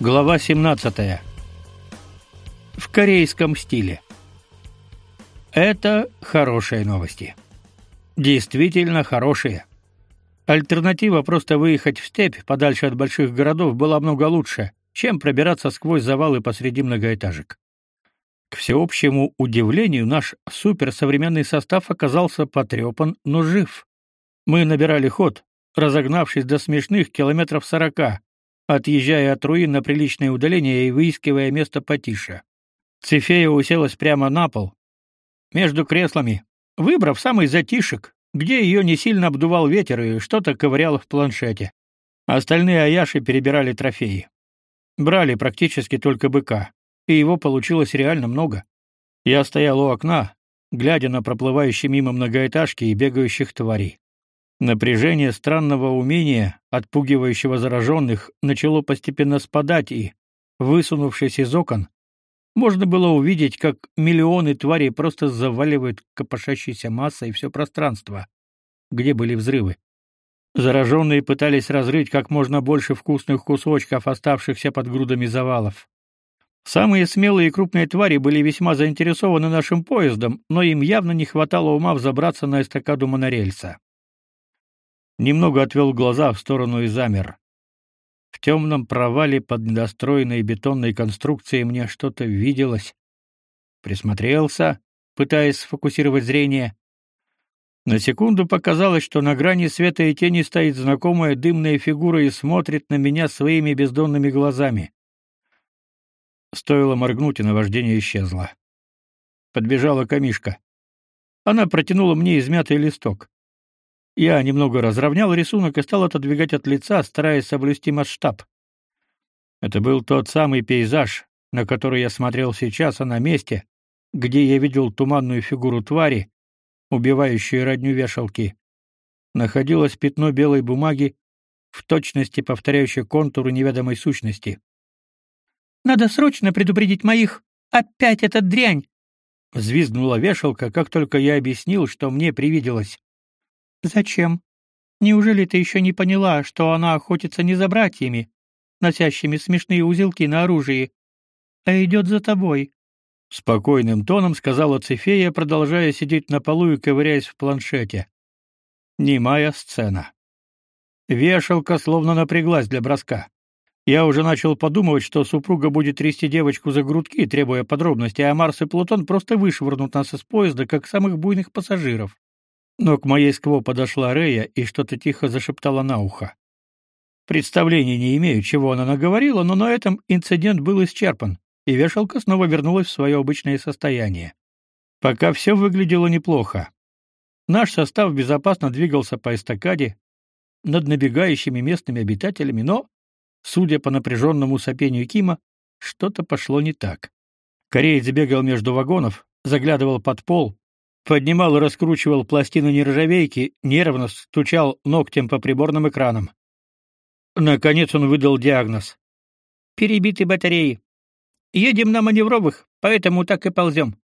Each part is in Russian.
Глава 17. В корейском стиле. Это хорошие новости. Действительно хорошие. Альтернатива просто выехать в степь подальше от больших городов была много лучше, чем пробираться сквозь завалы посреди многоэтажек. К всеобщему удивлению, наш суперсовременный состав оказался потрепан, но жив. Мы набирали ход, разогнавшись до смешных километров сорока, отъезжая от руин на приличное удаление и выискивая место потише. Цефея уселась прямо на пол, между креслами, выбрав самый затишек, где ее не сильно обдувал ветер и что-то ковырял в планшете. Остальные аяши перебирали трофеи. Брали практически только быка, и его получилось реально много. Я стоял у окна, глядя на проплывающие мимо многоэтажки и бегающих тварей. Напряжение странного умения, отпугивающего зараженных, начало постепенно спадать и, высунувшись из окон, можно было увидеть, как миллионы тварей просто заваливают копошащейся массой все пространство, где были взрывы. Зараженные пытались разрыть как можно больше вкусных кусочков, оставшихся под грудами завалов. Самые смелые и крупные твари были весьма заинтересованы нашим поездом, но им явно не хватало ума взобраться на эстакаду монорельса немного отвел глаза в сторону и замер. В темном провале под недостроенной бетонной конструкцией мне что-то виделось. Присмотрелся, пытаясь сфокусировать зрение. На секунду показалось, что на грани света и тени стоит знакомая дымная фигура и смотрит на меня своими бездонными глазами. Стоило моргнуть, и наваждение исчезло. Подбежала камишка. Она протянула мне измятый листок. Я немного разровнял рисунок и стал отодвигать от лица, стараясь соблюсти масштаб. Это был тот самый пейзаж, на который я смотрел сейчас, а на месте, где я видел туманную фигуру твари, убивающей родню вешалки, находилось пятно белой бумаги, в точности повторяющее контуры неведомой сущности. «Надо срочно предупредить моих! Опять эта дрянь!» Взвизгнула вешалка, как только я объяснил, что мне привиделось. Зачем? Неужели ты еще не поняла, что она охотится не за братьями, носящими смешные узелки на оружии, а идет за тобой? Спокойным тоном сказала Цефея, продолжая сидеть на полу и ковыряясь в планшете. Немая сцена. Вешалка словно напряглась для броска. Я уже начал подумывать, что супруга будет трясти девочку за грудки, требуя подробностей, а Марс и Плутон просто вышвырнут нас из поезда, как самых буйных пассажиров. Но к моей скво подошла Рея и что-то тихо зашептала на ухо. Представления не имею, чего она наговорила, но на этом инцидент был исчерпан, и вешалка снова вернулась в свое обычное состояние. Пока все выглядело неплохо. Наш состав безопасно двигался по эстакаде над набегающими местными обитателями, но, судя по напряженному сопению Кима, что-то пошло не так. Кореец бегал между вагонов, заглядывал под пол, поднимал и раскручивал пластину нержавейки, нервно стучал ногтем по приборным экранам. Наконец он выдал диагноз. «Перебиты батареи. Едем на маневровых, поэтому так и ползем.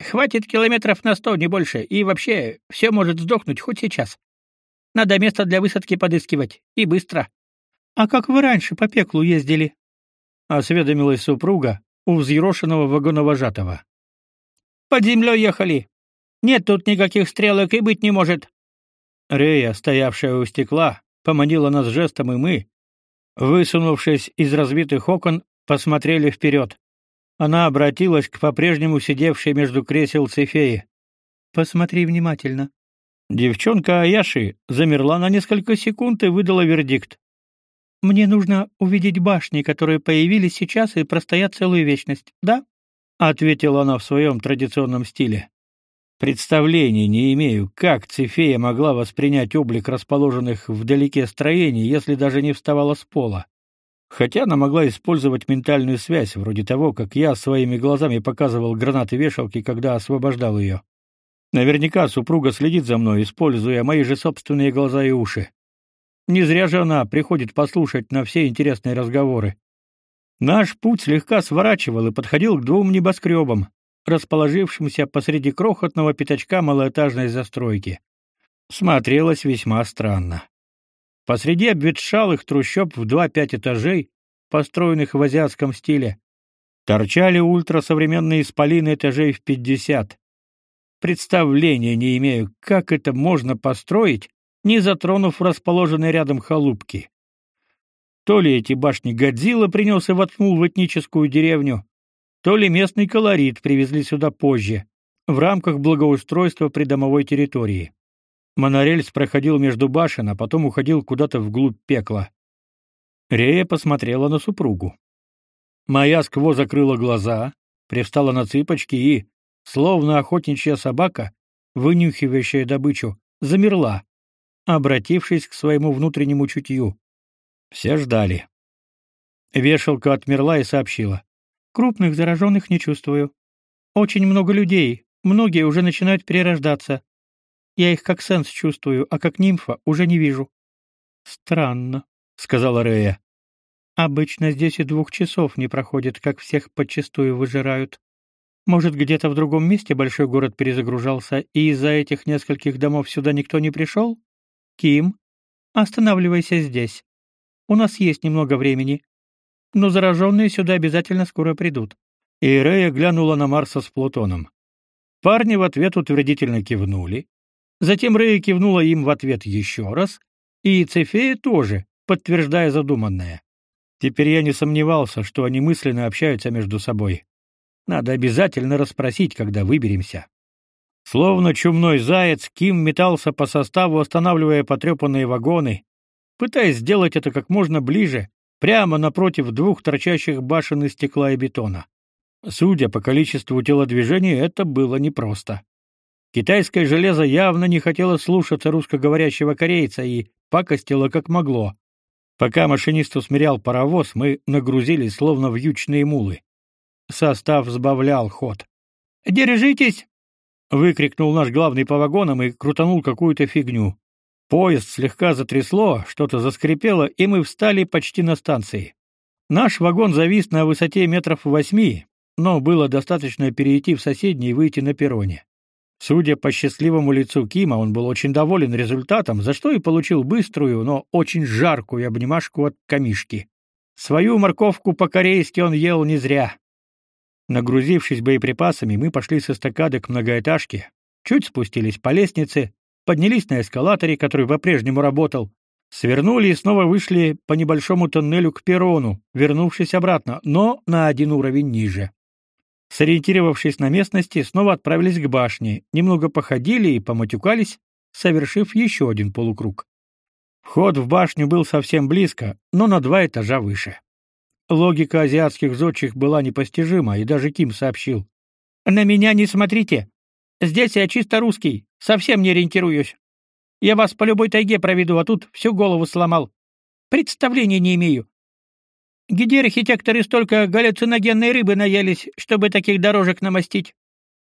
Хватит километров на сто, не больше, и вообще все может сдохнуть хоть сейчас. Надо место для высадки подыскивать, и быстро». «А как вы раньше по пеклу ездили?» — осведомилась супруга у взъерошенного вагоновожатого. «Под землей ехали, нет тут никаких стрелок и быть не может. Рея, стоявшая у стекла, поманила нас жестом, и мы, высунувшись из разбитых окон, посмотрели вперед. Она обратилась к по-прежнему сидевшей между кресел Цефеи. Посмотри внимательно. Девчонка Аяши замерла на несколько секунд и выдала вердикт. Мне нужно увидеть башни, которые появились сейчас и простоят целую вечность. Да? ответила она в своем традиционном стиле. Представления не имею, как Цефея могла воспринять облик расположенных вдалеке строений, если даже не вставала с пола. Хотя она могла использовать ментальную связь, вроде того, как я своими глазами показывал гранаты вешалки, когда освобождал ее. Наверняка супруга следит за мной, используя мои же собственные глаза и уши. Не зря же она приходит послушать на все интересные разговоры. Наш путь слегка сворачивал и подходил к двум небоскребам, расположившимся посреди крохотного пятачка малоэтажной застройки. Смотрелось весьма странно. Посреди обветшалых трущоб в два-пять этажей построенных в азиатском стиле. Торчали ультрасовременные исполины этажей в 50. Представления не имею, как это можно построить, не затронув расположенные рядом халупки. То ли эти башни Годзилла принес и воткнул в этническую деревню, то ли местный колорит привезли сюда позже, в рамках благоустройства придомовой территории. Монорельс проходил между башен, а потом уходил куда-то вглубь пекла. Рея посмотрела на супругу. Моя скво закрыла глаза, привстала на цыпочки и, словно охотничья собака, вынюхивающая добычу, замерла, обратившись к своему внутреннему чутью. Все ждали. Вешалка отмерла и сообщила: "Крупных зараженных не чувствую. Очень много людей, многие уже начинают перерождаться. Я их как сенс чувствую, а как нимфа уже не вижу". "Странно", сказала Рея. "Обычно здесь и двух часов не проходит, как всех подчистую выжирают. Может, где-то в другом месте большой город перезагружался, и из-за этих нескольких домов сюда никто не пришел? Ким, останавливайся здесь. У нас есть немного времени. Но зараженные сюда обязательно скоро придут. И Рея глянула на Марса с Плутоном. Парни в ответ утвердительно кивнули. Затем Рея кивнула им в ответ еще раз, и Цефея тоже, подтверждая задуманное. Теперь я не сомневался, что они мысленно общаются между собой. Надо обязательно расспросить, когда выберемся. Словно чумной заяц, Ким метался по составу, останавливая потрепанные вагоны, пытаясь сделать это как можно ближе, прямо напротив двух торчащих башен из стекла и бетона. Судя по количеству телодвижений, это было непросто. Китайское железо явно не хотело слушаться русскоговорящего корейца и пакостило как могло. Пока машинист усмирял паровоз, мы нагрузились словно вьючные мулы. Состав сбавлял ход. «Держитесь!» — выкрикнул наш главный по вагонам и крутанул какую-то фигню. Поезд слегка затрясло, что-то заскрипело, и мы встали почти на станции. Наш вагон завис на высоте метров восьми, но было достаточно перейти в соседний и выйти на перроне. Судя по счастливому лицу Кима, он был очень доволен результатом, за что и получил быструю, но очень жаркую обнимашку от камишки. Свою морковку по-корейски он ел не зря. Нагрузившись боеприпасами, мы пошли с эстакады к многоэтажке, чуть спустились по лестнице, поднялись на эскалаторе, который по-прежнему работал, свернули и снова вышли по небольшому тоннелю к перрону, вернувшись обратно, но на один уровень ниже. Сориентировавшись на местности, снова отправились к башне, немного походили и поматюкались, совершив еще один полукруг. Вход в башню был совсем близко, но на два этажа выше. Логика азиатских зодчих была непостижима, и даже Ким сообщил. «На меня не смотрите. Здесь я чисто русский, совсем не ориентируюсь. Я вас по любой тайге проведу, а тут всю голову сломал. Представления не имею. Где архитекторы столько галлюциногенной рыбы наелись, чтобы таких дорожек намостить?»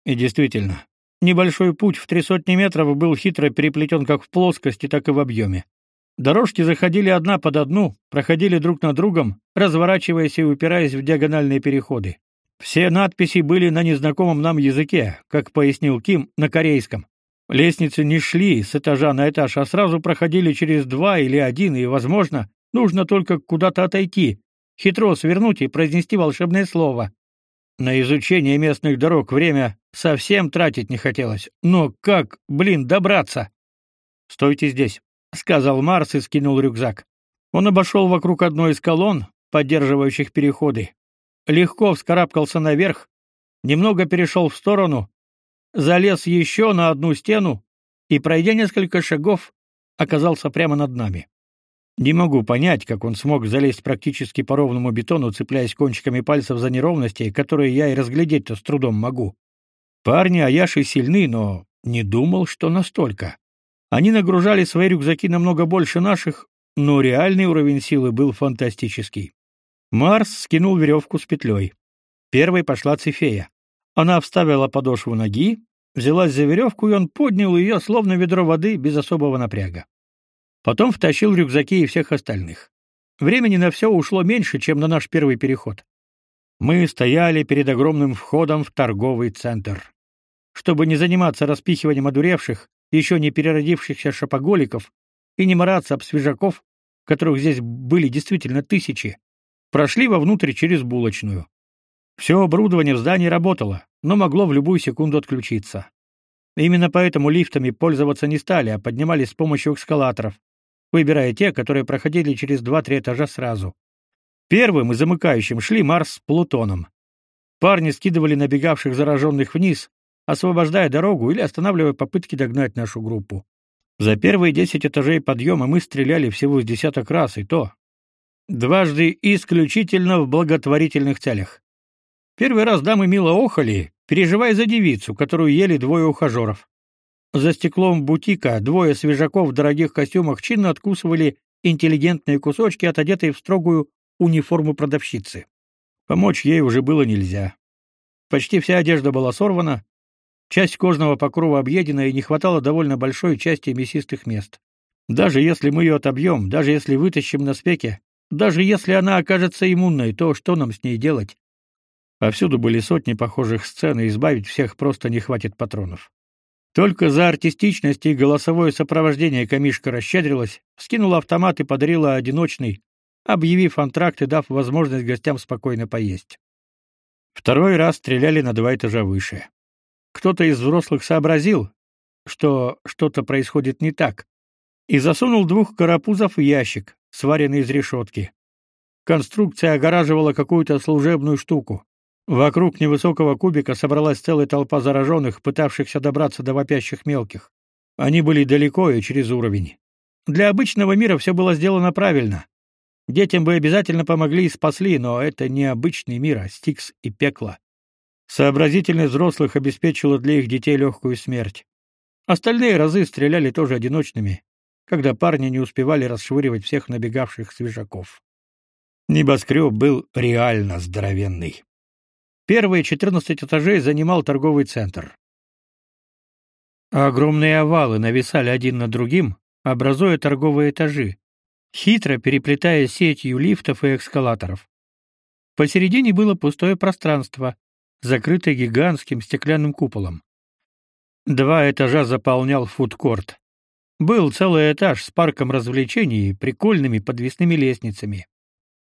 И действительно, небольшой путь в три сотни метров был хитро переплетен как в плоскости, так и в объеме. Дорожки заходили одна под одну, проходили друг над другом, разворачиваясь и упираясь в диагональные переходы. Все надписи были на незнакомом нам языке, как пояснил Ким, на корейском. Лестницы не шли с этажа на этаж, а сразу проходили через два или один, и, возможно, нужно только куда-то отойти, хитро свернуть и произнести волшебное слово. На изучение местных дорог время совсем тратить не хотелось. Но как, блин, добраться? Стойте здесь, сказал Марс и скинул рюкзак. Он обошел вокруг одной из колонн, поддерживающих переходы. Легко вскарабкался наверх, немного перешел в сторону, залез еще на одну стену и, пройдя несколько шагов, оказался прямо над нами. Не могу понять, как он смог залезть практически по ровному бетону, цепляясь кончиками пальцев за неровности, которые я и разглядеть-то с трудом могу. Парни Аяши сильны, но не думал, что настолько. Они нагружали свои рюкзаки намного больше наших, но реальный уровень силы был фантастический. Марс скинул веревку с петлей. Первой пошла Цефея. Она вставила подошву ноги, взялась за веревку, и он поднял ее, словно ведро воды, без особого напряга. Потом втащил рюкзаки и всех остальных. Времени на все ушло меньше, чем на наш первый переход. Мы стояли перед огромным входом в торговый центр. Чтобы не заниматься распихиванием одуревших, еще не переродившихся шопоголиков и не мараться об свежаков, которых здесь были действительно тысячи. Прошли вовнутрь через булочную. Все оборудование в здании работало, но могло в любую секунду отключиться. Именно поэтому лифтами пользоваться не стали, а поднимались с помощью эскалаторов, выбирая те, которые проходили через 2-3 этажа сразу. Первым и замыкающим шли Марс с Плутоном. Парни скидывали набегавших зараженных вниз, освобождая дорогу или останавливая попытки догнать нашу группу. За первые 10 этажей подъема мы стреляли всего с десяток раз, и то дважды исключительно в благотворительных целях. Первый раз дамы мило охали, переживая за девицу, которую ели двое ухажеров. За стеклом бутика двое свежаков в дорогих костюмах чинно откусывали интеллигентные кусочки от одетой в строгую униформу продавщицы. Помочь ей уже было нельзя. Почти вся одежда была сорвана, часть кожного покрова объедена и не хватало довольно большой части мясистых мест. Даже если мы ее отобьем, даже если вытащим на спеке, даже если она окажется иммунной, то что нам с ней делать? Повсюду были сотни похожих сцен, и избавить всех просто не хватит патронов. Только за артистичность и голосовое сопровождение комишка расщедрилась, скинула автомат и подарила одиночный, объявив антракт и дав возможность гостям спокойно поесть. Второй раз стреляли на два этажа выше. Кто-то из взрослых сообразил, что что-то происходит не так, и засунул двух карапузов в ящик, сваренный из решетки. Конструкция огораживала какую-то служебную штуку. Вокруг невысокого кубика собралась целая толпа зараженных, пытавшихся добраться до вопящих мелких. Они были далеко и через уровень. Для обычного мира все было сделано правильно. Детям бы обязательно помогли и спасли, но это не обычный мир, а стикс и пекло. Сообразительность взрослых обеспечила для их детей легкую смерть. Остальные разы стреляли тоже одиночными, когда парни не успевали расшвыривать всех набегавших свежаков. Небоскреб был реально здоровенный. Первые 14 этажей занимал торговый центр. Огромные овалы нависали один над другим, образуя торговые этажи, хитро переплетая сетью лифтов и эскалаторов. Посередине было пустое пространство, закрытое гигантским стеклянным куполом. Два этажа заполнял фудкорт. Был целый этаж с парком развлечений и прикольными подвесными лестницами,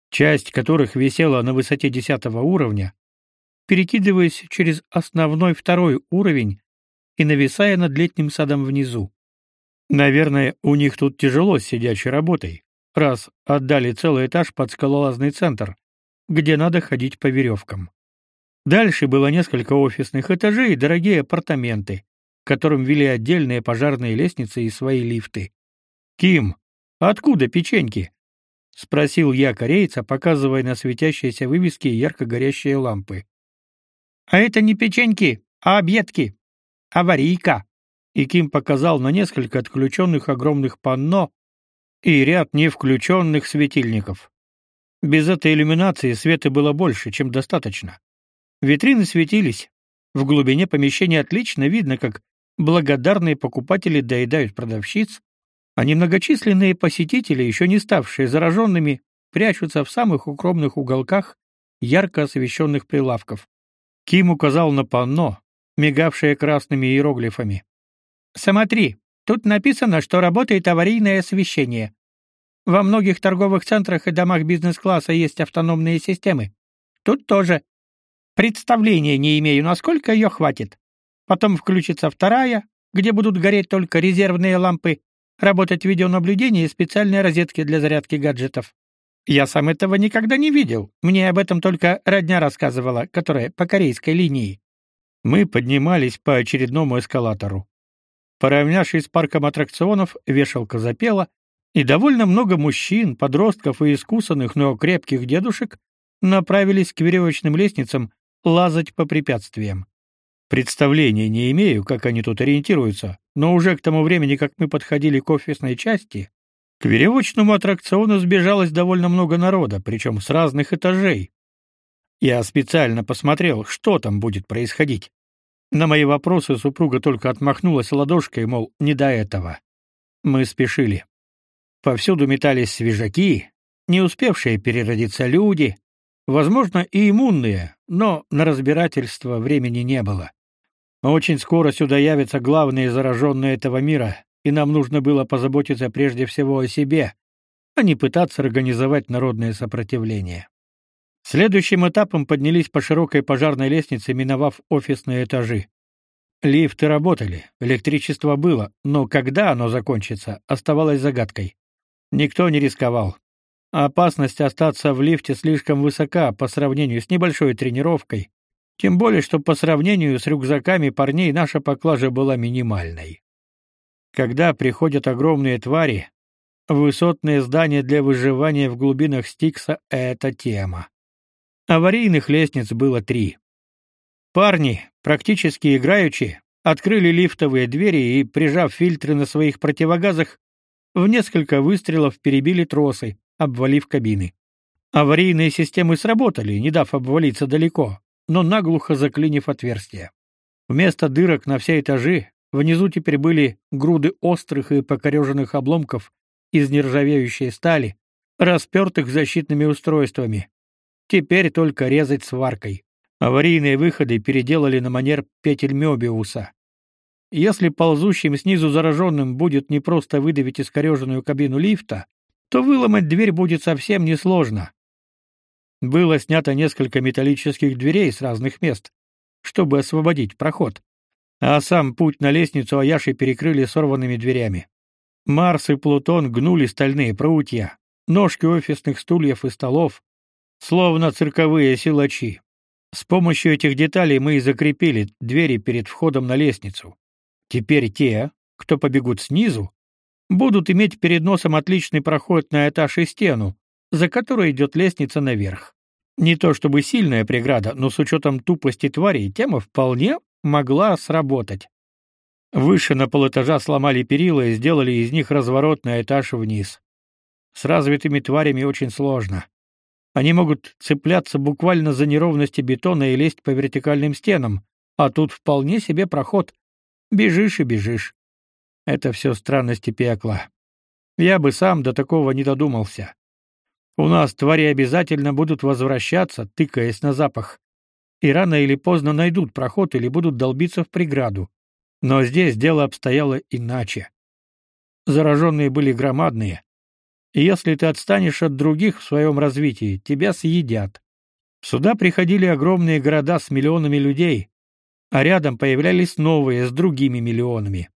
часть которых висела на высоте десятого уровня, перекидываясь через основной второй уровень и нависая над летним садом внизу. Наверное, у них тут тяжело с сидячей работой, раз отдали целый этаж под скалолазный центр, где надо ходить по веревкам. Дальше было несколько офисных этажей и дорогие апартаменты, которым вели отдельные пожарные лестницы и свои лифты. «Ким, откуда печеньки?» — спросил я корейца, показывая на светящиеся вывески и ярко горящие лампы. А это не печеньки, а объедки. Аварийка. И Ким показал на несколько отключенных огромных панно и ряд не включенных светильников. Без этой иллюминации света было больше, чем достаточно. Витрины светились. В глубине помещения отлично видно, как благодарные покупатели доедают продавщиц, а немногочисленные посетители, еще не ставшие зараженными, прячутся в самых укромных уголках ярко освещенных прилавков. Ким указал на панно, мигавшее красными иероглифами. «Смотри, тут написано, что работает аварийное освещение. Во многих торговых центрах и домах бизнес-класса есть автономные системы. Тут тоже. Представления не имею, насколько ее хватит. Потом включится вторая, где будут гореть только резервные лампы, работать видеонаблюдение и специальные розетки для зарядки гаджетов. Я сам этого никогда не видел. Мне об этом только родня рассказывала, которая по корейской линии. Мы поднимались по очередному эскалатору. Поравнявшись с парком аттракционов, вешалка запела, и довольно много мужчин, подростков и искусанных, но крепких дедушек направились к веревочным лестницам лазать по препятствиям. Представления не имею, как они тут ориентируются, но уже к тому времени, как мы подходили к офисной части, к веревочному аттракциону сбежалось довольно много народа, причем с разных этажей. Я специально посмотрел, что там будет происходить. На мои вопросы супруга только отмахнулась ладошкой, мол, не до этого. Мы спешили. Повсюду метались свежаки, не успевшие переродиться люди, возможно, и иммунные, но на разбирательство времени не было. Очень скоро сюда явятся главные зараженные этого мира, и нам нужно было позаботиться прежде всего о себе, а не пытаться организовать народное сопротивление. Следующим этапом поднялись по широкой пожарной лестнице, миновав офисные этажи. Лифты работали, электричество было, но когда оно закончится, оставалось загадкой. Никто не рисковал. Опасность остаться в лифте слишком высока по сравнению с небольшой тренировкой, тем более что по сравнению с рюкзаками парней наша поклажа была минимальной. Когда приходят огромные твари, высотные здания для выживания в глубинах Стикса это тема. Аварийных лестниц было три. Парни, практически играючи, открыли лифтовые двери и, прижав фильтры на своих противогазах, в несколько выстрелов перебили тросы, обвалив кабины. Аварийные системы сработали, не дав обвалиться далеко, но наглухо заклинив отверстия. Вместо дырок на все этажи внизу теперь были груды острых и покореженных обломков из нержавеющей стали, распертых защитными устройствами. Теперь только резать сваркой. Аварийные выходы переделали на манер петель Мёбиуса. Если ползущим снизу зараженным будет не просто выдавить искореженную кабину лифта, то выломать дверь будет совсем несложно. Было снято несколько металлических дверей с разных мест, чтобы освободить проход. А сам путь на лестницу Аяши перекрыли сорванными дверями. Марс и Плутон гнули стальные прутья, ножки офисных стульев и столов, словно цирковые силачи. С помощью этих деталей мы и закрепили двери перед входом на лестницу. Теперь те, кто побегут снизу, будут иметь перед носом отличный проход на этаж и стену, за которой идет лестница наверх. Не то чтобы сильная преграда, но с учетом тупости тварей тема вполне могла сработать. Выше на полэтажа сломали перила и сделали из них разворот на этаж вниз. С развитыми тварями очень сложно. Они могут цепляться буквально за неровности бетона и лезть по вертикальным стенам, а тут вполне себе проход. Бежишь и бежишь. Это все странности пекла. Я бы сам до такого не додумался. У нас твари обязательно будут возвращаться, тыкаясь на запах. И рано или поздно найдут проход или будут долбиться в преграду. Но здесь дело обстояло иначе. Зараженные были громадные, и если ты отстанешь от других в своем развитии, тебя съедят. Сюда приходили огромные города с миллионами людей, а рядом появлялись новые с другими миллионами.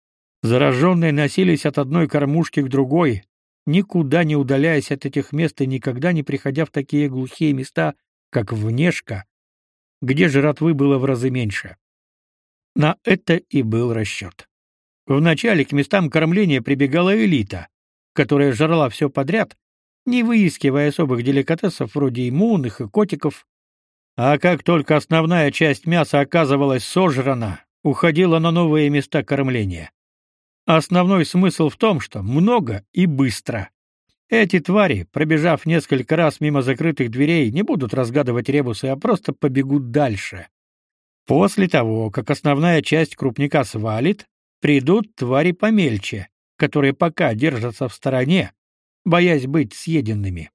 Зараженные носились от одной кормушки к другой, никуда не удаляясь от этих мест и никогда не приходя в такие глухие места, как Внешка, где жратвы было в разы меньше. На это и был расчет. Вначале к местам кормления прибегала элита, которая жрала все подряд, не выискивая особых деликатесов вроде иммунных и котиков. А как только основная часть мяса оказывалась сожрана, уходила на новые места кормления. Основной смысл в том, что много и быстро. Эти твари, пробежав несколько раз мимо закрытых дверей, не будут разгадывать ребусы, а просто побегут дальше. После того, как основная часть крупника свалит, придут твари помельче, которые пока держатся в стороне, боясь быть съеденными.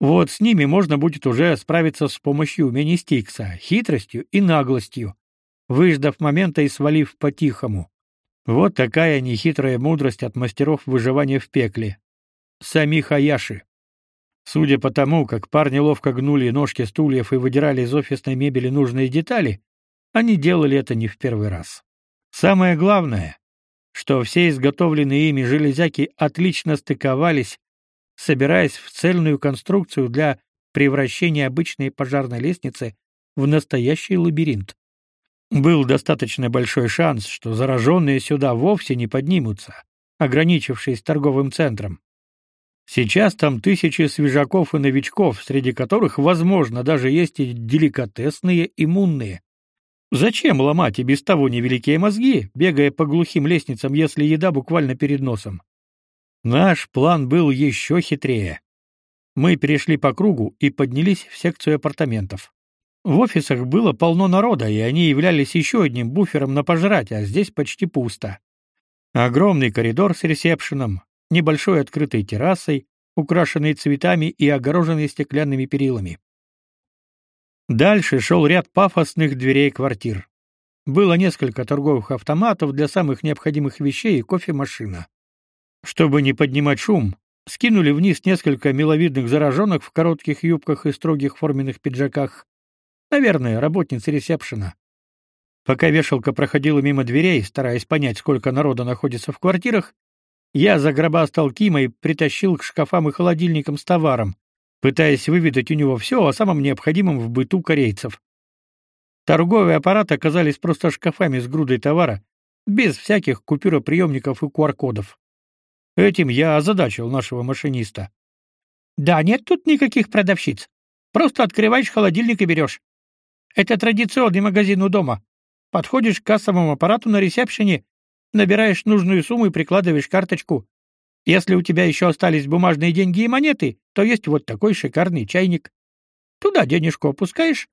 Вот с ними можно будет уже справиться с помощью умений Стикса, хитростью и наглостью, выждав момента и свалив по-тихому. Вот такая нехитрая мудрость от мастеров выживания в пекле. Сами Хаяши. Судя по тому, как парни ловко гнули ножки стульев и выдирали из офисной мебели нужные детали, они делали это не в первый раз. Самое главное, что все изготовленные ими железяки отлично стыковались, собираясь в цельную конструкцию для превращения обычной пожарной лестницы в настоящий лабиринт. Был достаточно большой шанс, что зараженные сюда вовсе не поднимутся, ограничившись торговым центром. Сейчас там тысячи свежаков и новичков, среди которых, возможно, даже есть и деликатесные иммунные. Зачем ломать и без того невеликие мозги, бегая по глухим лестницам, если еда буквально перед носом? Наш план был еще хитрее. Мы перешли по кругу и поднялись в секцию апартаментов. В офисах было полно народа, и они являлись еще одним буфером на пожрать, а здесь почти пусто. Огромный коридор с ресепшеном, небольшой открытой террасой, украшенной цветами и огороженной стеклянными перилами. Дальше шел ряд пафосных дверей квартир. Было несколько торговых автоматов для самых необходимых вещей и кофемашина. Чтобы не поднимать шум, скинули вниз несколько миловидных зараженных в коротких юбках и строгих форменных пиджаках. Наверное, работницы ресепшена. Пока вешалка проходила мимо дверей, стараясь понять, сколько народа находится в квартирах, я загробастал Кима и притащил к шкафам и холодильникам с товаром, пытаясь выведать у него все о самом необходимом в быту корейцев. Торговые аппараты оказались просто шкафами с грудой товара, без всяких купюроприемников и QR-кодов. Этим я озадачил нашего машиниста. Да нет тут никаких продавщиц. Просто открываешь холодильник и берешь. Это традиционный магазин у дома. Подходишь к кассовому аппарату на ресепшене, набираешь нужную сумму и прикладываешь карточку. Если у тебя еще остались бумажные деньги и монеты, то есть вот такой шикарный чайник. Туда денежку опускаешь.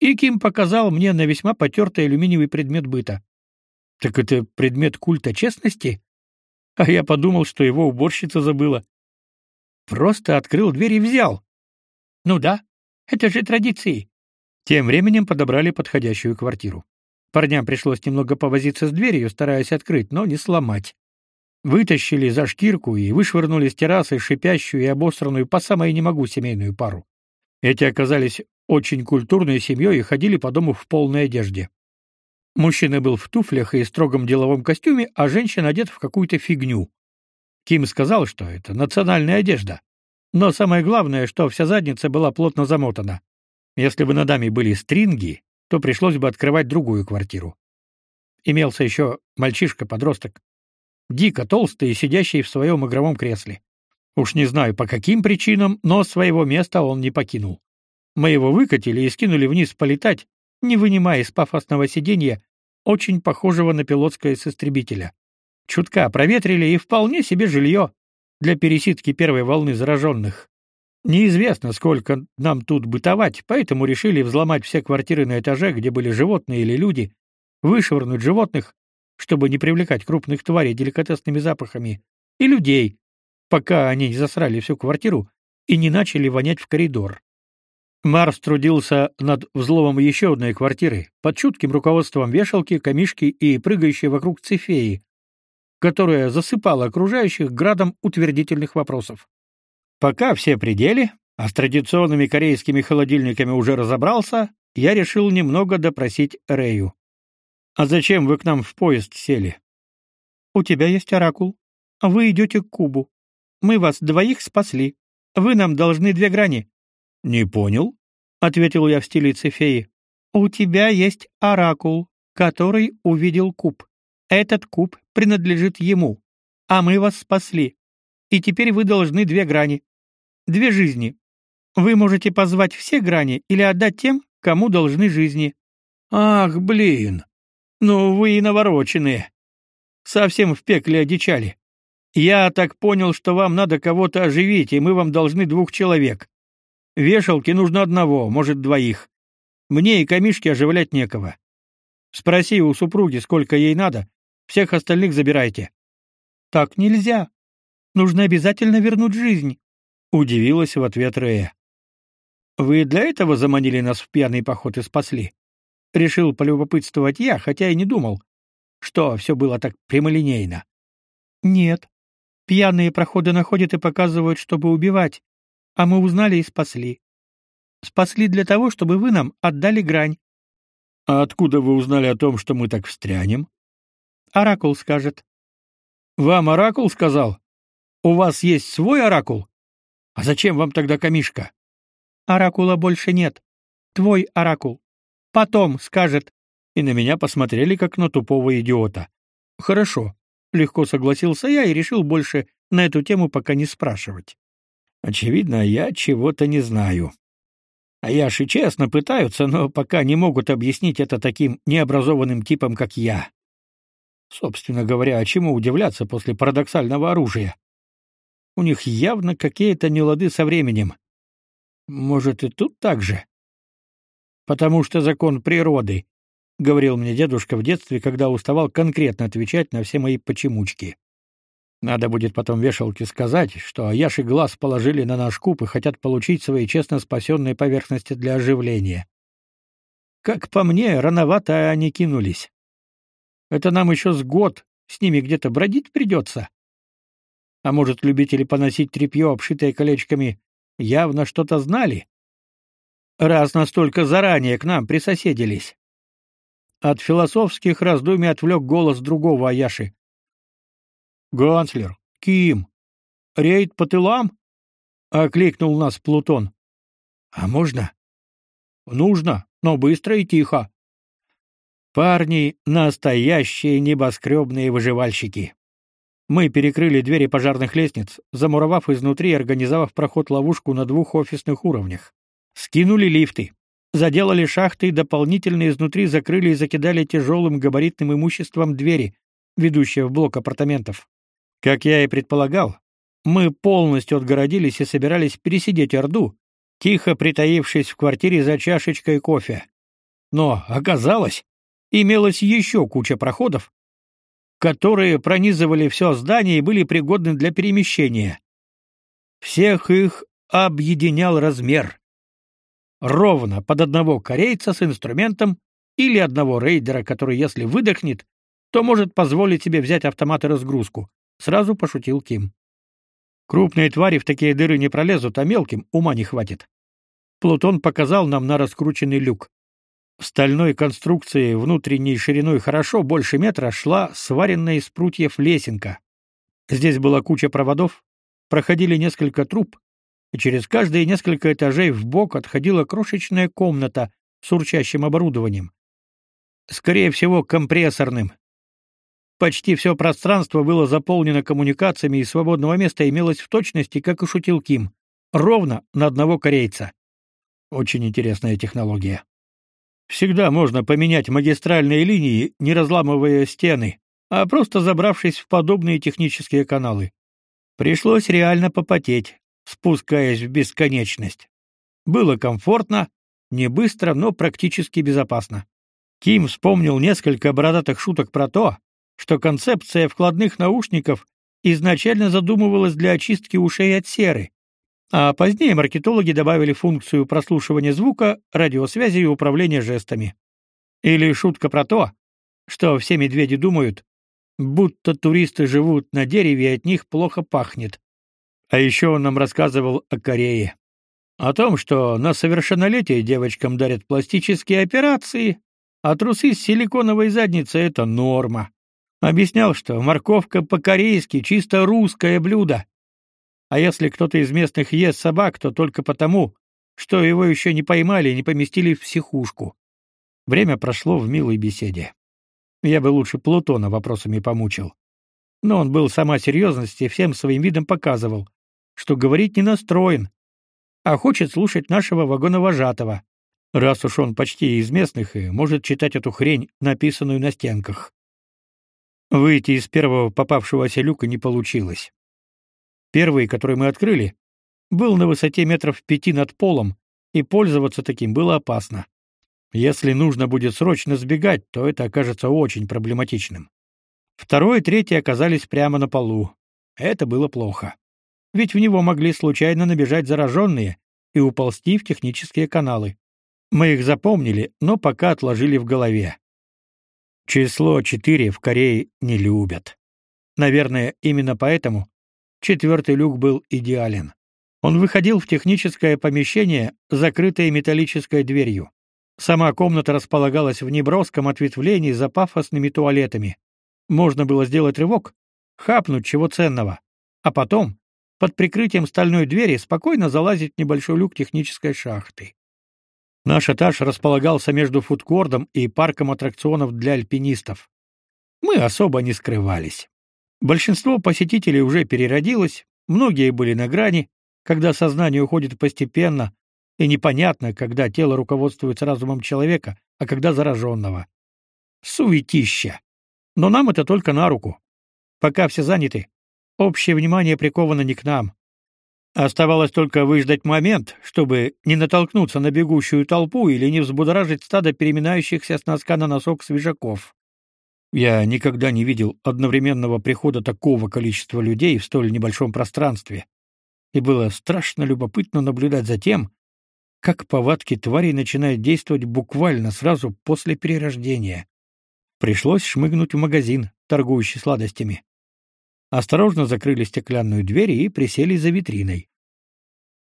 И Ким показал мне на весьма потертый алюминиевый предмет быта. Так это предмет культа честности? А я подумал, что его уборщица забыла. Просто открыл дверь и взял. Ну да, это же традиции. Тем временем подобрали подходящую квартиру. Парням пришлось немного повозиться с дверью, стараясь открыть, но не сломать. Вытащили за шкирку и вышвырнули с террасы шипящую и обосранную по самой не могу семейную пару. Эти оказались очень культурной семьей и ходили по дому в полной одежде. Мужчина был в туфлях и строгом деловом костюме, а женщина одета в какую-то фигню. Ким сказал, что это национальная одежда. Но самое главное, что вся задница была плотно замотана. Если бы на даме были стринги, то пришлось бы открывать другую квартиру. Имелся еще мальчишка-подросток, дико толстый и сидящий в своем игровом кресле. Уж не знаю по каким причинам, но своего места он не покинул. Мы его выкатили и скинули вниз полетать, не вынимая из пафосного сиденья, очень похожего на пилотское с истребителя. Чутка проветрили и вполне себе жилье для пересидки первой волны зараженных. Неизвестно, сколько нам тут бытовать, поэтому решили взломать все квартиры на этаже, где были животные или люди, вышвырнуть животных, чтобы не привлекать крупных тварей деликатесными запахами, и людей, пока они не засрали всю квартиру и не начали вонять в коридор. Марс трудился над взломом еще одной квартиры под чутким руководством вешалки, камишки и прыгающей вокруг цифеи, которая засыпала окружающих градом утвердительных вопросов. Пока все пределы, а с традиционными корейскими холодильниками уже разобрался, я решил немного допросить Рэю. «А зачем вы к нам в поезд сели?» «У тебя есть оракул. Вы идете к кубу. Мы вас двоих спасли. Вы нам должны две грани. Не понял, ответил я в стиле Цефеи. У тебя есть оракул, который увидел куб. Этот куб принадлежит ему, а мы вас спасли. И теперь вы должны две грани. Две жизни. Вы можете позвать все грани или отдать тем, кому должны жизни. Ах, блин. Ну вы и навороченные. Совсем в пекле одичали. Я так понял, что вам надо кого-то оживить, и мы вам должны двух человек. Вешалки нужно одного, может, двоих. Мне и камишке оживлять некого. Спроси у супруги, сколько ей надо, всех остальных забирайте. Так нельзя. Нужно обязательно вернуть жизнь, удивилась в ответ Рея. Вы для этого заманили нас в пьяный поход и спасли? Решил полюбопытствовать я, хотя и не думал, что все было так прямолинейно. Нет. Пьяные проходы находят и показывают, чтобы убивать, а мы узнали и спасли. Спасли для того, чтобы вы нам отдали грань. А откуда вы узнали о том, что мы так встрянем? Оракул скажет. Вам оракул сказал? У вас есть свой оракул? А зачем вам тогда камишка? Оракула больше нет. Твой оракул. Потом скажет. И на меня посмотрели как на тупого идиота. Хорошо, легко согласился я и решил больше на эту тему пока не спрашивать. Очевидно, я чего-то не знаю. А я же честно пытаются, но пока не могут объяснить это таким необразованным типом, как я. Собственно говоря, а чему удивляться после парадоксального оружия? У них явно какие-то нелады со временем. Может, и тут так же? Потому что закон природы, — говорил мне дедушка в детстве, когда уставал конкретно отвечать на все мои почемучки. Надо будет потом вешалке сказать, что Аяши глаз положили на наш куб и хотят получить свои честно спасенные поверхности для оживления. Как по мне, рановато они кинулись. Это нам еще с год с ними где-то бродить придется. А может, любители поносить тряпье, обшитое колечками, явно что-то знали? Раз настолько заранее к нам присоседились. От философских раздумий отвлек голос другого Аяши. «Ганслер, Ким, рейд по тылам?» — окликнул нас Плутон. «А можно?» «Нужно, но быстро и тихо». Парни — настоящие небоскребные выживальщики. Мы перекрыли двери пожарных лестниц, замуровав изнутри и организовав проход-ловушку на двух офисных уровнях. Скинули лифты. Заделали шахты и дополнительно изнутри закрыли и закидали тяжелым габаритным имуществом двери, ведущие в блок апартаментов. Как я и предполагал, мы полностью отгородились и собирались пересидеть Орду, тихо притаившись в квартире за чашечкой кофе. Но оказалось, имелось еще куча проходов, которые пронизывали все здание и были пригодны для перемещения. Всех их объединял размер ровно под одного корейца с инструментом или одного рейдера, который, если выдохнет, то может позволить себе взять автомат и разгрузку, сразу пошутил Ким. Крупные твари в такие дыры не пролезут, а мелким ума не хватит. Плутон показал нам на раскрученный люк. В стальной конструкции внутренней шириной хорошо больше метра шла сваренная из прутьев лесенка. Здесь была куча проводов, проходили несколько труб, и через каждые несколько этажей в бок отходила крошечная комната с урчащим оборудованием. Скорее всего, компрессорным. Почти все пространство было заполнено коммуникациями, и свободного места имелось в точности, как и шутил Ким, ровно на одного корейца. Очень интересная технология. Всегда можно поменять магистральные линии, не разламывая стены, а просто забравшись в подобные технические каналы. Пришлось реально попотеть, спускаясь в бесконечность. Было комфортно, не быстро, но практически безопасно. Ким вспомнил несколько бородатых шуток про то, что концепция вкладных наушников изначально задумывалась для очистки ушей от серы, а позднее маркетологи добавили функцию прослушивания звука, радиосвязи и управления жестами. Или шутка про то, что все медведи думают, будто туристы живут на дереве и от них плохо пахнет. А еще он нам рассказывал о Корее. О том, что на совершеннолетие девочкам дарят пластические операции, а трусы с силиконовой задницей — это норма. Объяснял, что морковка по-корейски чисто русское блюдо. А если кто-то из местных ест собак, то только потому, что его еще не поймали и не поместили в психушку. Время прошло в милой беседе. Я бы лучше Плутона вопросами помучил. Но он был сама серьезность и всем своим видом показывал, что говорить не настроен, а хочет слушать нашего вагоновожатого, раз уж он почти из местных и может читать эту хрень, написанную на стенках. Выйти из первого попавшегося люка не получилось. Первый, который мы открыли, был на высоте метров пяти над полом, и пользоваться таким было опасно. Если нужно будет срочно сбегать, то это окажется очень проблематичным. Второй и третий оказались прямо на полу. Это было плохо ведь в него могли случайно набежать зараженные и уползти в технические каналы. Мы их запомнили, но пока отложили в голове. Число 4 в Корее не любят. Наверное, именно поэтому четвертый люк был идеален. Он выходил в техническое помещение, закрытое металлической дверью. Сама комната располагалась в неброском ответвлении за пафосными туалетами. Можно было сделать рывок, хапнуть чего ценного, а потом, под прикрытием стальной двери спокойно залазить в небольшой люк технической шахты. Наш этаж располагался между фудкордом и парком аттракционов для альпинистов. Мы особо не скрывались. Большинство посетителей уже переродилось, многие были на грани, когда сознание уходит постепенно, и непонятно, когда тело руководствуется разумом человека, а когда зараженного. Суетища. Но нам это только на руку. Пока все заняты, Общее внимание приковано не к нам. Оставалось только выждать момент, чтобы не натолкнуться на бегущую толпу или не взбудоражить стадо переминающихся с носка на носок свежаков. Я никогда не видел одновременного прихода такого количества людей в столь небольшом пространстве, и было страшно любопытно наблюдать за тем, как повадки тварей начинают действовать буквально сразу после перерождения. Пришлось шмыгнуть в магазин, торгующий сладостями. осторожно закрыли стеклянную дверь и присели за витриной.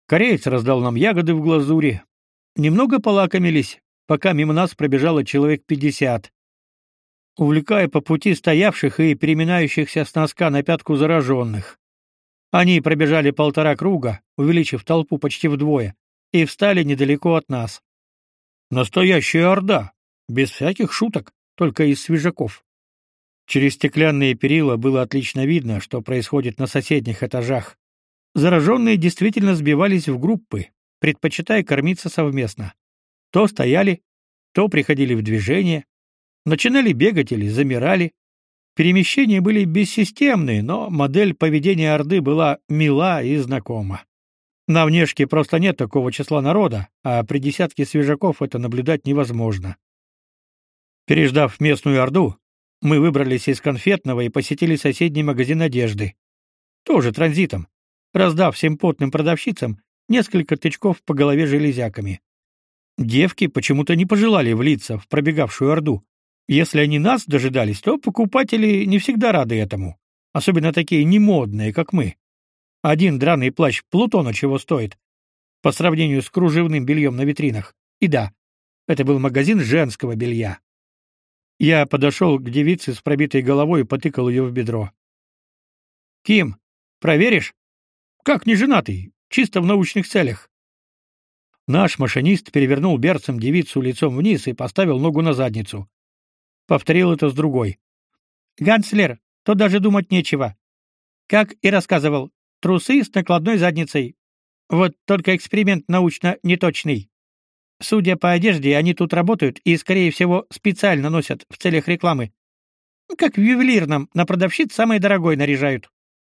Кореец раздал нам ягоды в глазури. Немного полакомились, пока мимо нас пробежало человек пятьдесят, увлекая по пути стоявших и переминающихся с носка на пятку зараженных. Они пробежали полтора круга, увеличив толпу почти вдвое, и встали недалеко от нас. Настоящая орда, без всяких шуток, только из свежаков. Через стеклянные перила было отлично видно, что происходит на соседних этажах. Зараженные действительно сбивались в группы, предпочитая кормиться совместно. То стояли, то приходили в движение, начинали бегать или замирали. Перемещения были бессистемные, но модель поведения Орды была мила и знакома. На внешке просто нет такого числа народа, а при десятке свежаков это наблюдать невозможно. Переждав местную Орду, мы выбрались из конфетного и посетили соседний магазин одежды. Тоже транзитом, раздав всем потным продавщицам несколько тычков по голове железяками. Девки почему-то не пожелали влиться в пробегавшую орду. Если они нас дожидались, то покупатели не всегда рады этому, особенно такие немодные, как мы. Один драный плащ Плутона чего стоит по сравнению с кружевным бельем на витринах. И да, это был магазин женского белья. Я подошел к девице с пробитой головой и потыкал ее в бедро. Ким, проверишь? Как не женатый, чисто в научных целях. Наш машинист перевернул берцем девицу лицом вниз и поставил ногу на задницу. Повторил это с другой. Ганцлер, то даже думать нечего. Как и рассказывал, трусы с накладной задницей. Вот только эксперимент научно неточный. Судя по одежде, они тут работают и, скорее всего, специально носят в целях рекламы. Как в ювелирном, на продавщиц самое дорогое наряжают.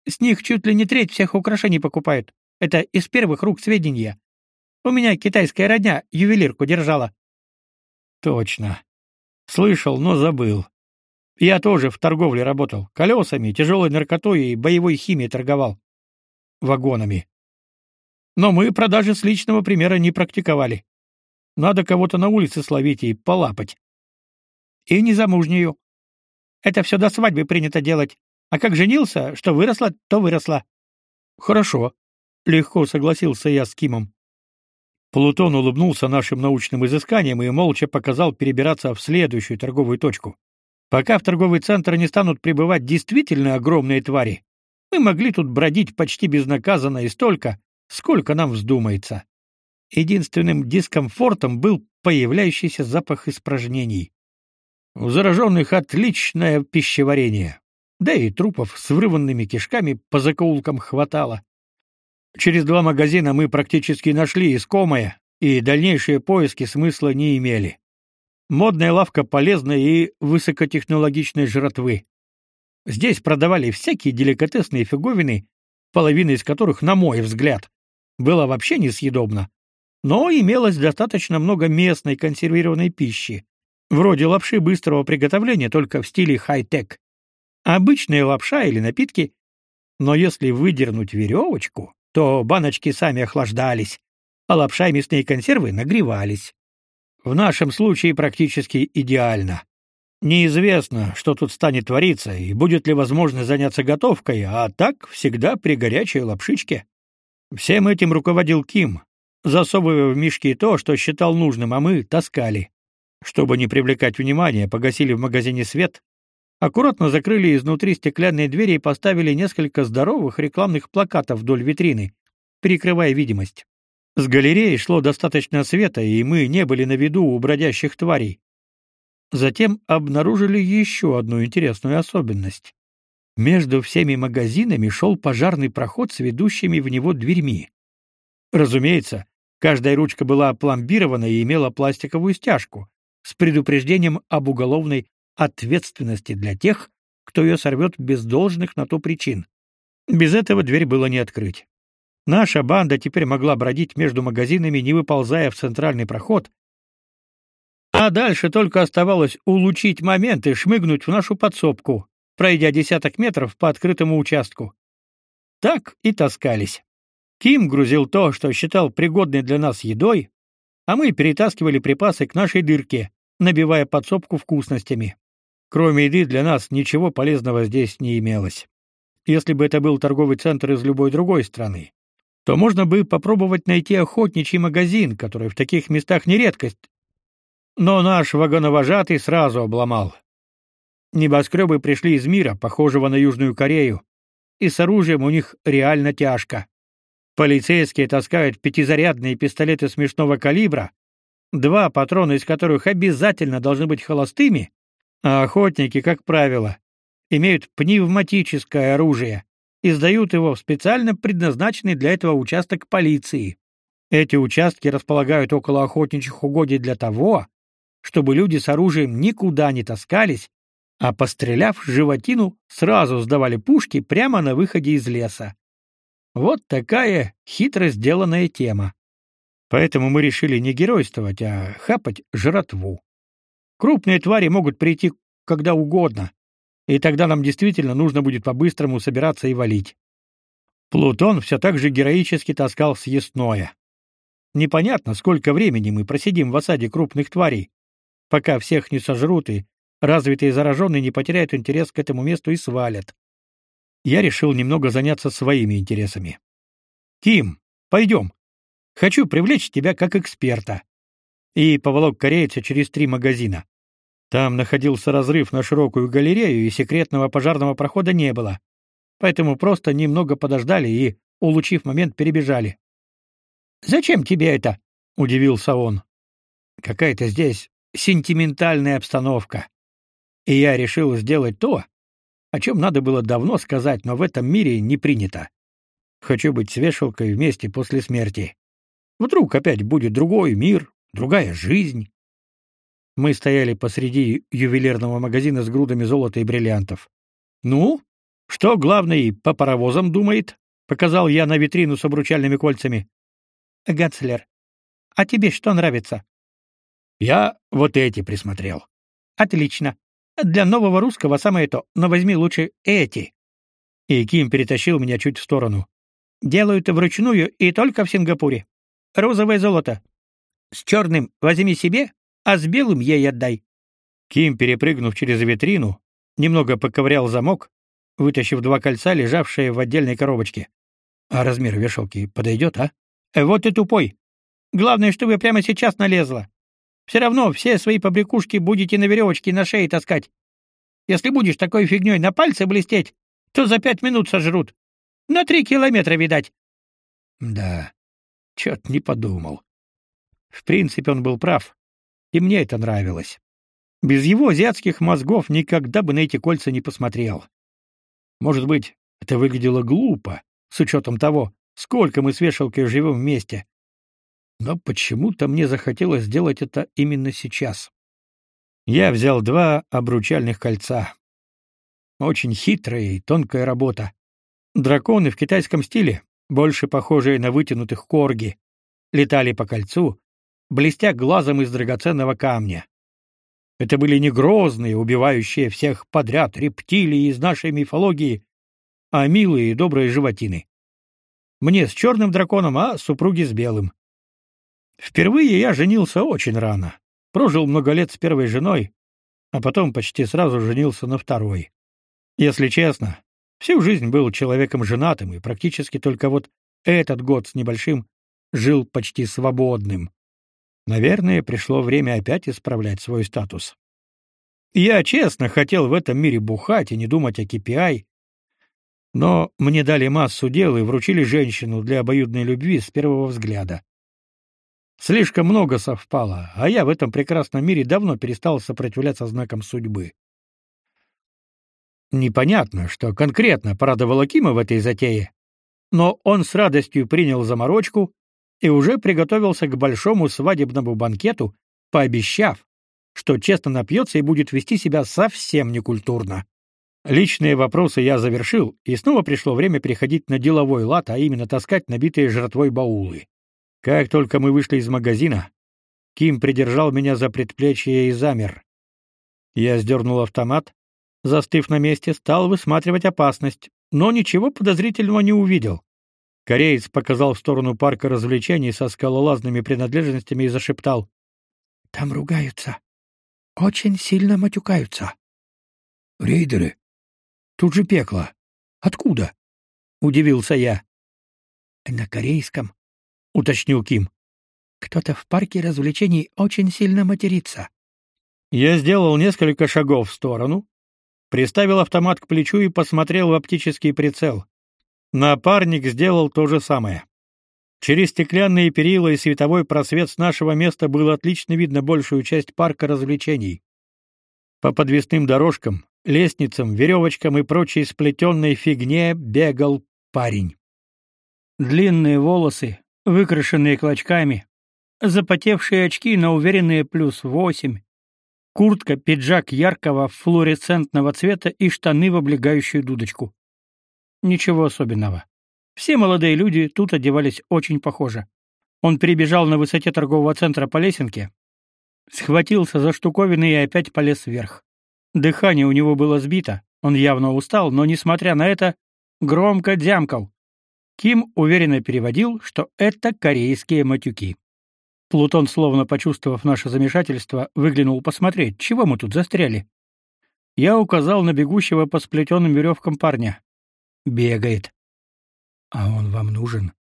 С них чуть ли не треть всех украшений покупают. Это из первых рук сведения. У меня китайская родня ювелирку держала. Точно. Слышал, но забыл. Я тоже в торговле работал, колесами, тяжелой наркотой и боевой химией торговал. Вагонами. Но мы продажи с личного примера не практиковали. Надо кого-то на улице словить и полапать. И незамужнюю. Это все до свадьбы принято делать. А как женился, что выросло, то выросло. Хорошо. Легко согласился я с Кимом. Плутон улыбнулся нашим научным изысканиям и молча показал перебираться в следующую торговую точку. Пока в торговый центр не станут прибывать действительно огромные твари, мы могли тут бродить почти безнаказанно и столько, сколько нам вздумается. Единственным дискомфортом был появляющийся запах испражнений. У зараженных отличное пищеварение, да и трупов с вырванными кишками по закоулкам хватало. Через два магазина мы практически нашли искомое, и дальнейшие поиски смысла не имели. Модная лавка полезной и высокотехнологичной жратвы. Здесь продавали всякие деликатесные фиговины, половина из которых, на мой взгляд, была вообще несъедобна но имелось достаточно много местной консервированной пищи, вроде лапши быстрого приготовления, только в стиле хай-тек. Обычная лапша или напитки, но если выдернуть веревочку, то баночки сами охлаждались, а лапша и мясные консервы нагревались. В нашем случае практически идеально. Неизвестно, что тут станет твориться и будет ли возможно заняться готовкой, а так всегда при горячей лапшичке. Всем этим руководил Ким, засовывая в мешки то, что считал нужным, а мы таскали. Чтобы не привлекать внимания, погасили в магазине свет, аккуратно закрыли изнутри стеклянные двери и поставили несколько здоровых рекламных плакатов вдоль витрины, перекрывая видимость. С галереи шло достаточно света, и мы не были на виду у бродящих тварей. Затем обнаружили еще одну интересную особенность. Между всеми магазинами шел пожарный проход с ведущими в него дверьми. Разумеется, Каждая ручка была пломбирована и имела пластиковую стяжку с предупреждением об уголовной ответственности для тех, кто ее сорвет без должных на то причин. Без этого дверь было не открыть. Наша банда теперь могла бродить между магазинами, не выползая в центральный проход, а дальше только оставалось улучить момент и шмыгнуть в нашу подсобку, пройдя десяток метров по открытому участку. Так и таскались. Ким грузил то, что считал пригодной для нас едой, а мы перетаскивали припасы к нашей дырке, набивая подсобку вкусностями. Кроме еды для нас ничего полезного здесь не имелось. если бы это был торговый центр из любой другой страны, то можно бы попробовать найти охотничий магазин, который в таких местах не редкость. Но наш вагоновожатый сразу обломал. Небоскребы пришли из мира, похожего на Южную Корею, и с оружием у них реально тяжко. Полицейские таскают пятизарядные пистолеты смешного калибра, два патрона из которых обязательно должны быть холостыми, а охотники, как правило, имеют пневматическое оружие и сдают его в специально предназначенный для этого участок полиции. Эти участки располагают около охотничьих угодий для того, чтобы люди с оружием никуда не таскались, а постреляв животину, сразу сдавали пушки прямо на выходе из леса. Вот такая хитро сделанная тема. Поэтому мы решили не геройствовать, а хапать жратву. Крупные твари могут прийти когда угодно, и тогда нам действительно нужно будет по-быстрому собираться и валить. Плутон все так же героически таскал съестное. Непонятно, сколько времени мы просидим в осаде крупных тварей, пока всех не сожрут и развитые зараженные не потеряют интерес к этому месту и свалят. Я решил немного заняться своими интересами. Ким, пойдем. Хочу привлечь тебя как эксперта. И поволок корейца через три магазина. Там находился разрыв на широкую галерею, и секретного пожарного прохода не было. Поэтому просто немного подождали и, улучив момент, перебежали. Зачем тебе это? удивился он. Какая-то здесь сентиментальная обстановка. И я решил сделать то, о чем надо было давно сказать, но в этом мире не принято. Хочу быть с вместе после смерти. Вдруг опять будет другой мир, другая жизнь. Мы стояли посреди ювелирного магазина с грудами золота и бриллиантов. Ну, что главный по паровозам думает? показал я на витрину с обручальными кольцами. Гацлер, а тебе что нравится? Я вот эти присмотрел. Отлично. Для нового русского самое то, но возьми лучше эти. И Ким перетащил меня чуть в сторону. Делают вручную и только в Сингапуре. Розовое золото. С черным возьми себе, а с белым ей отдай. Ким, перепрыгнув через витрину, немного поковырял замок, вытащив два кольца, лежавшие в отдельной коробочке. А размер вешалки подойдет, а? Вот и тупой. Главное, чтобы прямо сейчас налезла. Все равно все свои побрякушки будете на веревочке на шее таскать. Если будешь такой фигней на пальце блестеть, то за пять минут сожрут. На три километра, видать. Да, чё-то не подумал. В принципе, он был прав, и мне это нравилось. Без его азиатских мозгов никогда бы на эти кольца не посмотрел. Может быть, это выглядело глупо, с учетом того, сколько мы с вешалкой живем вместе но почему-то мне захотелось сделать это именно сейчас. Я взял два обручальных кольца. Очень хитрая и тонкая работа. Драконы в китайском стиле, больше похожие на вытянутых корги, летали по кольцу, блестя глазом из драгоценного камня. Это были не грозные, убивающие всех подряд рептилии из нашей мифологии, а милые и добрые животины. Мне с черным драконом, а супруге с белым. Впервые я женился очень рано. Прожил много лет с первой женой, а потом почти сразу женился на второй. Если честно, всю жизнь был человеком женатым и практически только вот этот год с небольшим жил почти свободным. Наверное, пришло время опять исправлять свой статус. Я честно хотел в этом мире бухать и не думать о KPI, но мне дали массу дел и вручили женщину для обоюдной любви с первого взгляда. Слишком много совпало, а я в этом прекрасном мире давно перестал сопротивляться знакам судьбы. Непонятно, что конкретно порадовало Кима в этой затее, но он с радостью принял заморочку и уже приготовился к большому свадебному банкету, пообещав, что честно напьется и будет вести себя совсем некультурно. Личные вопросы я завершил, и снова пришло время переходить на деловой лад, а именно таскать набитые жратвой баулы. Как только мы вышли из магазина, Ким придержал меня за предплечье и замер. Я сдернул автомат, застыв на месте, стал высматривать опасность, но ничего подозрительного не увидел. Кореец показал в сторону парка развлечений со скалолазными принадлежностями и зашептал: "Там ругаются. Очень сильно матюкаются. Рейдеры. Тут же пекло. Откуда? удивился я. На корейском, уточнил Ким. Кто-то в парке развлечений очень сильно матерится. Я сделал несколько шагов в сторону, приставил автомат к плечу и посмотрел в оптический прицел. Напарник сделал то же самое. Через стеклянные перила и световой просвет с нашего места было отлично видно большую часть парка развлечений. По подвесным дорожкам, лестницам, веревочкам и прочей сплетенной фигне бегал парень. Длинные волосы, выкрашенные клочками, запотевшие очки на уверенные плюс восемь, куртка, пиджак яркого флуоресцентного цвета и штаны в облегающую дудочку. Ничего особенного. Все молодые люди тут одевались очень похоже. Он прибежал на высоте торгового центра по лесенке, схватился за штуковины и опять полез вверх. Дыхание у него было сбито, он явно устал, но, несмотря на это, громко дямкал. Ким уверенно переводил, что это корейские матюки. Плутон, словно почувствовав наше замешательство, выглянул посмотреть, чего мы тут застряли. Я указал на бегущего по сплетенным веревкам парня. Бегает. А он вам нужен?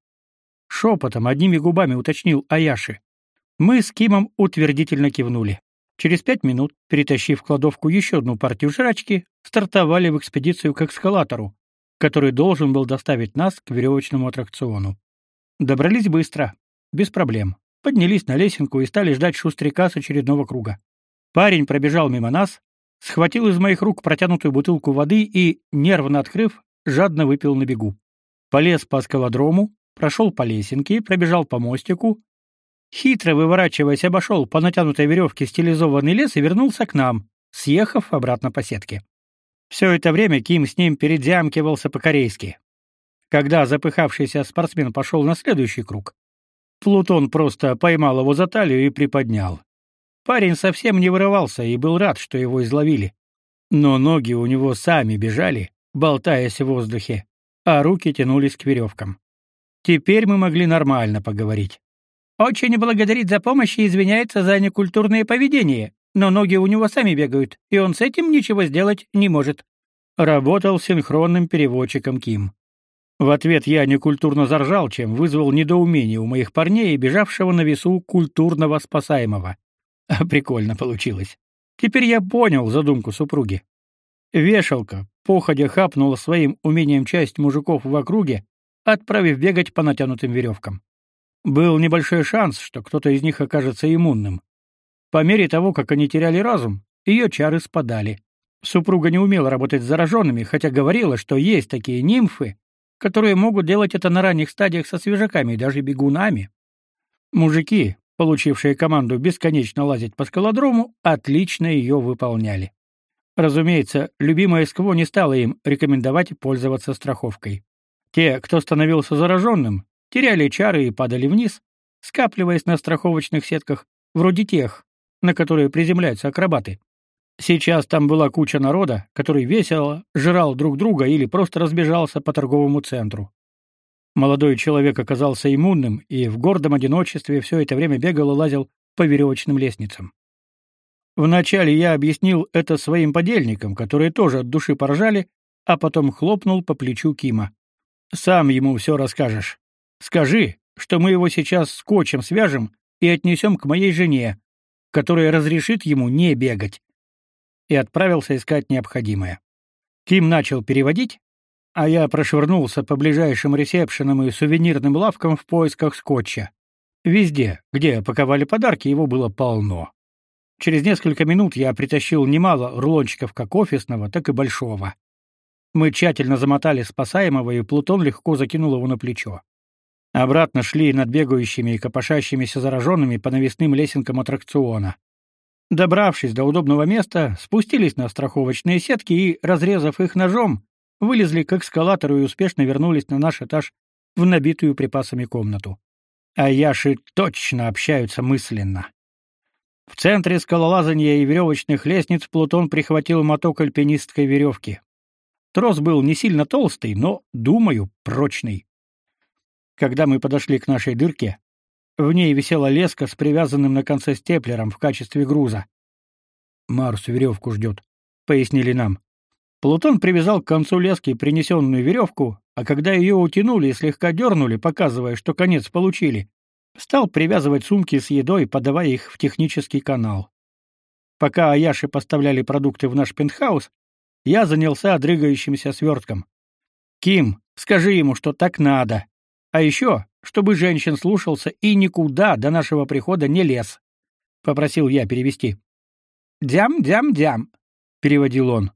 Шепотом, одними губами уточнил Аяши. Мы с Кимом утвердительно кивнули. Через пять минут, перетащив в кладовку еще одну партию жрачки, стартовали в экспедицию к эскалатору, который должен был доставить нас к веревочному аттракциону. Добрались быстро, без проблем. Поднялись на лесенку и стали ждать шустряка с очередного круга. Парень пробежал мимо нас, схватил из моих рук протянутую бутылку воды и, нервно открыв, жадно выпил на бегу. Полез по скалодрому, прошел по лесенке, пробежал по мостику, хитро выворачиваясь, обошел по натянутой веревке стилизованный лес и вернулся к нам, съехав обратно по сетке. Все это время Ким с ним передзямкивался по-корейски. Когда запыхавшийся спортсмен пошел на следующий круг, Плутон просто поймал его за талию и приподнял. Парень совсем не вырывался и был рад, что его изловили. Но ноги у него сами бежали, болтаясь в воздухе, а руки тянулись к веревкам. Теперь мы могли нормально поговорить. Очень благодарит за помощь и извиняется за некультурное поведение, но ноги у него сами бегают, и он с этим ничего сделать не может. Работал синхронным переводчиком Ким. В ответ я некультурно заржал, чем вызвал недоумение у моих парней, бежавшего на весу культурного спасаемого. Прикольно получилось. Теперь я понял задумку супруги. Вешалка, походя хапнула своим умением часть мужиков в округе, отправив бегать по натянутым веревкам. Был небольшой шанс, что кто-то из них окажется иммунным. По мере того, как они теряли разум, ее чары спадали. Супруга не умела работать с зараженными, хотя говорила, что есть такие нимфы, которые могут делать это на ранних стадиях со свежаками и даже бегунами. Мужики, получившие команду бесконечно лазить по скалодрому, отлично ее выполняли. Разумеется, любимая СКВО не стала им рекомендовать пользоваться страховкой. Те, кто становился зараженным, теряли чары и падали вниз, скапливаясь на страховочных сетках, вроде тех, на которые приземляются акробаты. Сейчас там была куча народа, который весело жрал друг друга или просто разбежался по торговому центру. Молодой человек оказался иммунным и в гордом одиночестве все это время бегал и лазил по веревочным лестницам. Вначале я объяснил это своим подельникам, которые тоже от души поржали, а потом хлопнул по плечу Кима. Сам ему все расскажешь. Скажи, что мы его сейчас скотчем свяжем и отнесем к моей жене, которая разрешит ему не бегать. И отправился искать необходимое. Ким начал переводить, а я прошвырнулся по ближайшим ресепшенам и сувенирным лавкам в поисках скотча. Везде, где паковали подарки, его было полно. Через несколько минут я притащил немало рулончиков как офисного, так и большого. Мы тщательно замотали спасаемого, и Плутон легко закинул его на плечо. Обратно шли над бегающими и копошащимися зараженными по навесным лесенкам аттракциона. Добравшись до удобного места, спустились на страховочные сетки и, разрезав их ножом, вылезли к эскалатору и успешно вернулись на наш этаж в набитую припасами комнату. А яши точно общаются мысленно. В центре скалолазания и веревочных лестниц Плутон прихватил моток альпинистской веревки. Трос был не сильно толстый, но, думаю, прочный. Когда мы подошли к нашей дырке, в ней висела леска с привязанным на конце степлером в качестве груза. «Марс веревку ждет», — пояснили нам. Плутон привязал к концу лески принесенную веревку, а когда ее утянули и слегка дернули, показывая, что конец получили, стал привязывать сумки с едой, подавая их в технический канал. Пока Аяши поставляли продукты в наш пентхаус, я занялся дрыгающимся свертком. «Ким, скажи ему, что так надо. А еще, чтобы женщин слушался и никуда до нашего прихода не лез», — попросил я перевести. «Дям-дям-дям», — переводил он.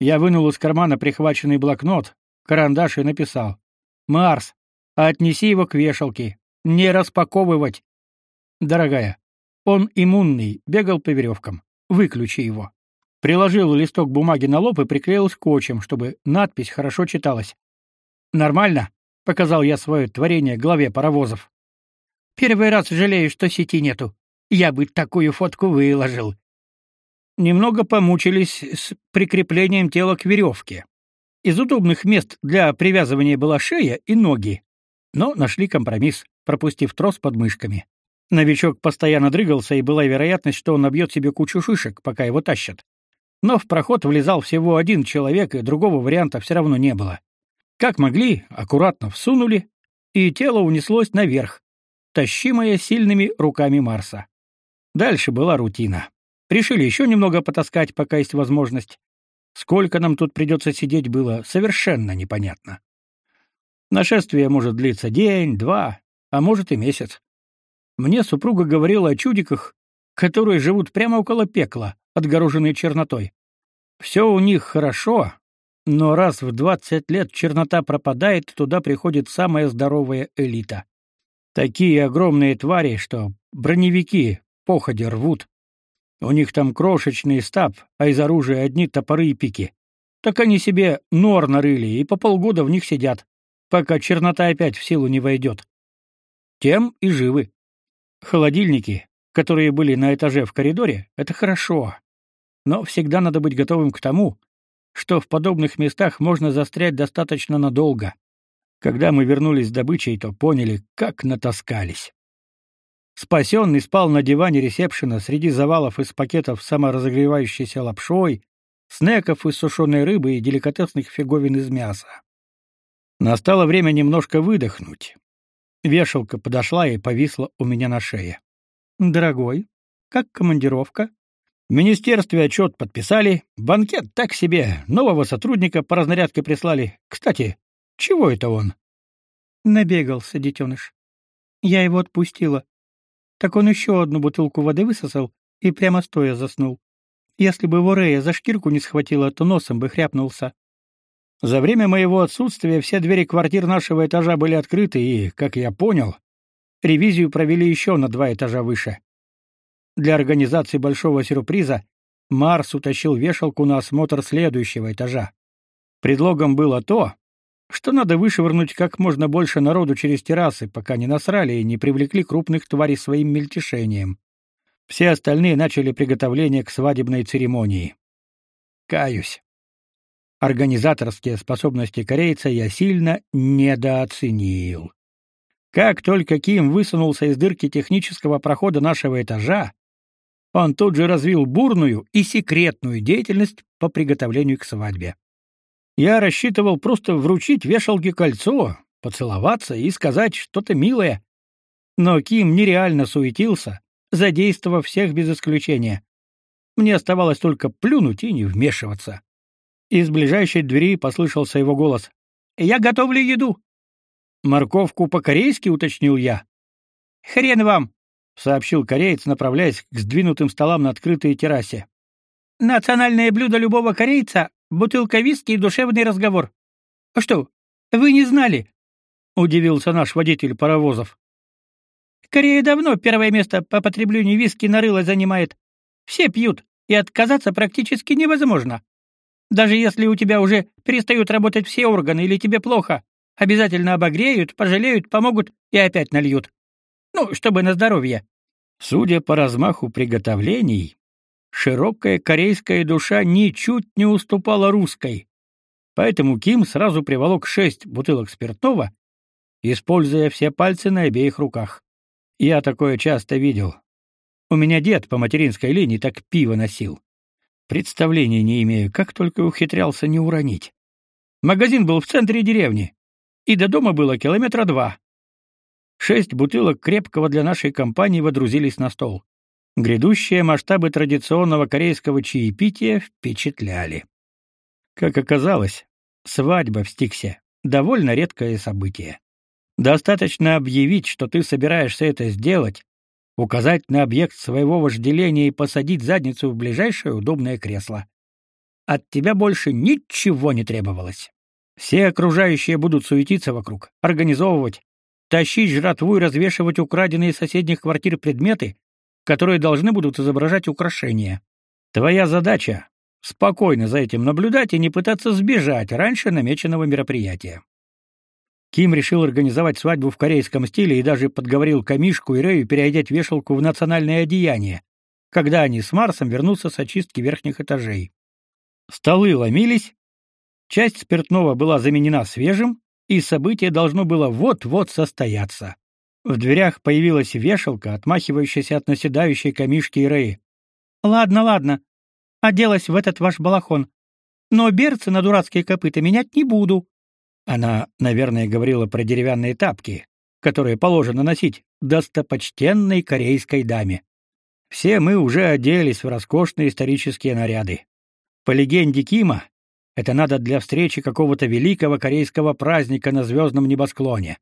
Я вынул из кармана прихваченный блокнот, карандаш и написал. «Марс, отнеси его к вешалке. Не распаковывать. Дорогая, он иммунный, бегал по веревкам. Выключи его». Приложил листок бумаги на лоб и приклеил скотчем, чтобы надпись хорошо читалась. «Нормально?» — показал я свое творение главе паровозов. «Первый раз жалею, что сети нету. Я бы такую фотку выложил», немного помучились с прикреплением тела к веревке. Из удобных мест для привязывания была шея и ноги, но нашли компромисс, пропустив трос под мышками. Новичок постоянно дрыгался, и была вероятность, что он набьет себе кучу шишек, пока его тащат. Но в проход влезал всего один человек, и другого варианта все равно не было. Как могли, аккуратно всунули, и тело унеслось наверх, тащимое сильными руками Марса. Дальше была рутина. Решили еще немного потаскать, пока есть возможность. Сколько нам тут придется сидеть, было совершенно непонятно. Нашествие может длиться день, два, а может и месяц. Мне супруга говорила о чудиках, которые живут прямо около пекла, отгороженные чернотой. Все у них хорошо, но раз в двадцать лет чернота пропадает, туда приходит самая здоровая элита. Такие огромные твари, что броневики походи рвут, у них там крошечный стаб, а из оружия одни топоры и пики. Так они себе нор нарыли и по полгода в них сидят, пока чернота опять в силу не войдет. Тем и живы. Холодильники, которые были на этаже в коридоре, это хорошо. Но всегда надо быть готовым к тому, что в подобных местах можно застрять достаточно надолго. Когда мы вернулись с добычей, то поняли, как натаскались. Спасенный спал на диване ресепшена среди завалов из пакетов с саморазогревающейся лапшой, снеков из сушеной рыбы и деликатесных фиговин из мяса. Настало время немножко выдохнуть. Вешалка подошла и повисла у меня на шее. «Дорогой, как командировка?» В министерстве отчет подписали, банкет так себе, нового сотрудника по разнарядке прислали. Кстати, чего это он? Набегался детеныш. Я его отпустила. Так он еще одну бутылку воды высосал и прямо стоя заснул. Если бы его Рея за шкирку не схватила, то носом бы хряпнулся. За время моего отсутствия все двери квартир нашего этажа были открыты, и, как я понял, ревизию провели еще на два этажа выше. Для организации большого сюрприза Марс утащил вешалку на осмотр следующего этажа. Предлогом было то, что надо вышвырнуть как можно больше народу через террасы, пока не насрали и не привлекли крупных тварей своим мельтешением. Все остальные начали приготовление к свадебной церемонии. Каюсь. Организаторские способности корейца я сильно недооценил. Как только Ким высунулся из дырки технического прохода нашего этажа, он тут же развил бурную и секретную деятельность по приготовлению к свадьбе. Я рассчитывал просто вручить вешалке кольцо, поцеловаться и сказать что-то милое. Но Ким нереально суетился, задействовав всех без исключения. Мне оставалось только плюнуть и не вмешиваться. Из ближайшей двери послышался его голос. «Я готовлю еду». «Морковку по-корейски?» — уточнил я. «Хрен вам!» — сообщил кореец, направляясь к сдвинутым столам на открытой террасе. «Национальное блюдо любого корейца бутылка виски и душевный разговор. А что, вы не знали? удивился наш водитель паровозов. Корея давно первое место по потреблению виски на рыло занимает. Все пьют, и отказаться практически невозможно. Даже если у тебя уже перестают работать все органы или тебе плохо, обязательно обогреют, пожалеют, помогут и опять нальют. Ну, чтобы на здоровье. Судя по размаху приготовлений, широкая корейская душа ничуть не уступала русской. Поэтому Ким сразу приволок шесть бутылок спиртного, используя все пальцы на обеих руках. Я такое часто видел. У меня дед по материнской линии так пиво носил. Представления не имею, как только ухитрялся не уронить. Магазин был в центре деревни, и до дома было километра два. Шесть бутылок крепкого для нашей компании водрузились на стол. Грядущие масштабы традиционного корейского чаепития впечатляли. Как оказалось, свадьба в Стиксе — довольно редкое событие. Достаточно объявить, что ты собираешься это сделать, указать на объект своего вожделения и посадить задницу в ближайшее удобное кресло. От тебя больше ничего не требовалось. Все окружающие будут суетиться вокруг, организовывать, тащить жратву и развешивать украденные из соседних квартир предметы, которые должны будут изображать украшения. Твоя задача — спокойно за этим наблюдать и не пытаться сбежать раньше намеченного мероприятия. Ким решил организовать свадьбу в корейском стиле и даже подговорил Камишку и Рэю переодеть вешалку в национальное одеяние, когда они с Марсом вернутся с очистки верхних этажей. Столы ломились, часть спиртного была заменена свежим, и событие должно было вот-вот состояться. В дверях появилась вешалка, отмахивающаяся от наседающей Камишки и Рэи. «Ладно, ладно, оделась в этот ваш балахон, но берцы на дурацкие копыта менять не буду», она, наверное, говорила про деревянные тапки, которые положено носить достопочтенной корейской даме. Все мы уже оделись в роскошные исторические наряды. По легенде Кима, это надо для встречи какого-то великого корейского праздника на звездном небосклоне.